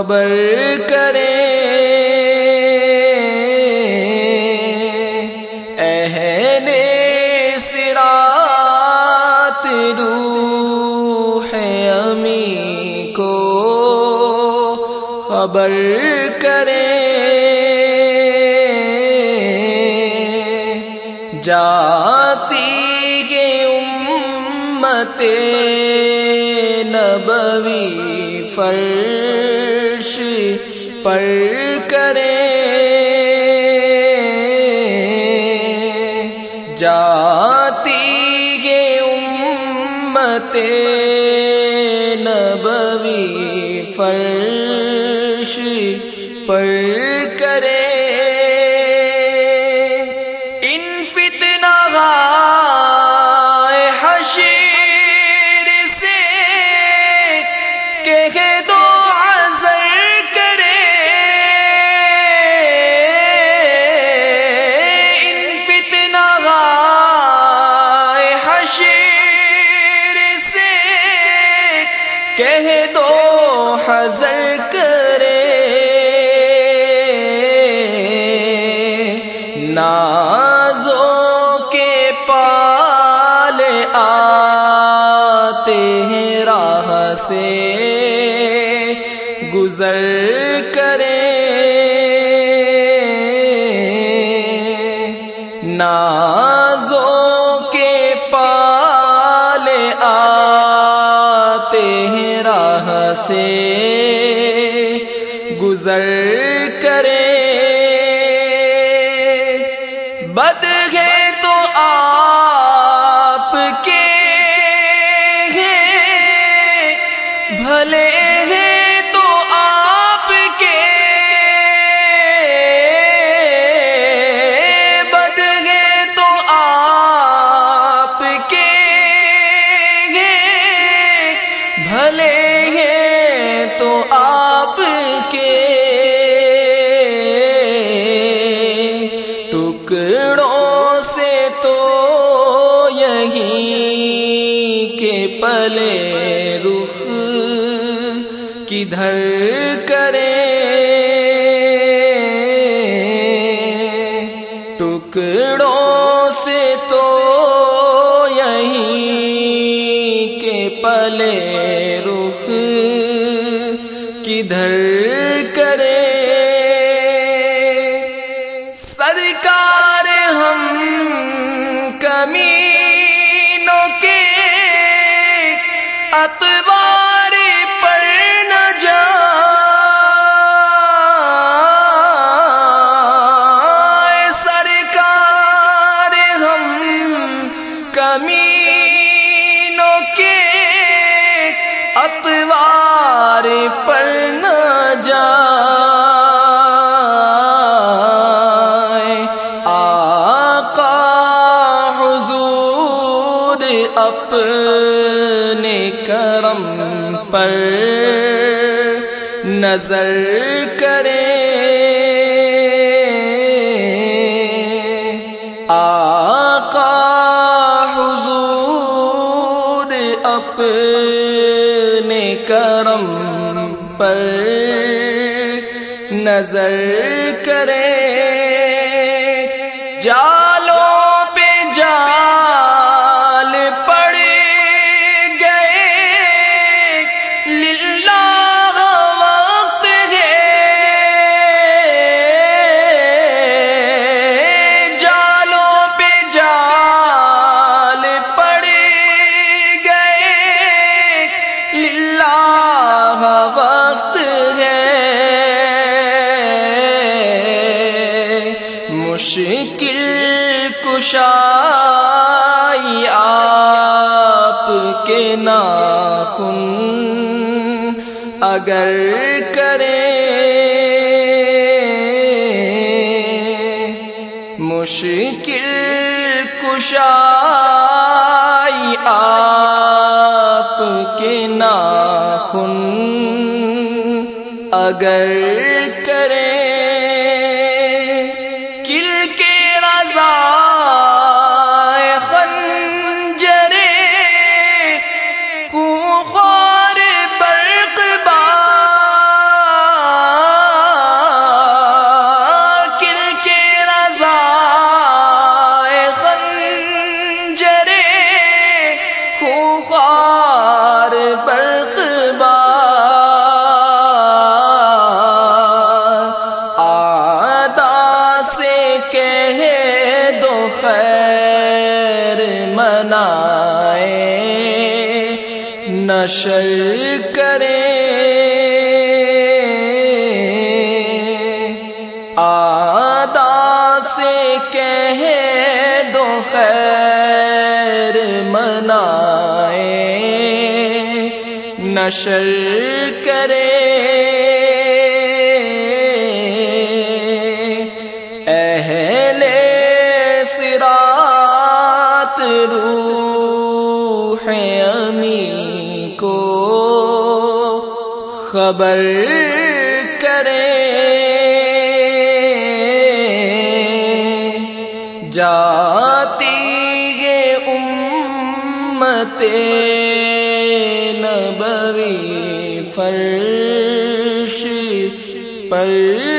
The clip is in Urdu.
خبر کرے۔ اہل سرات روح امی کو خبر کرے۔ جاتی ہے امت نبوی عرش پر کرے۔ جاتی یہ امتیں۔ حضر کرے۔ نازوں کے پال آتے ہیں راہ سے۔ گزر کرے۔ نازوں کے پال آتے ہیں راہ سے۔ گزر کرے۔ بد ہے تو آپ کے ہیں۔ بھلے پلے رخ کدھر کرے؟ ٹکڑوں سے تو یہی کے پلے رخ کدھر کرے؟ سرکار ہم کمینوں اتوار نظر کرے۔ آقا حضور اپنے کرم پر نظر کرے۔ جالوں مشکل کشائی آپ کے ناخن اگر کرے مشکل کشائی آپ کے ناخن اگر کرے یہ دو خیر منائے نشر کریں آدا سے کہہ دو خیر منائے نشر کریں کو خبر کرے۔ جاتی گے امت نبوی فرش پر۔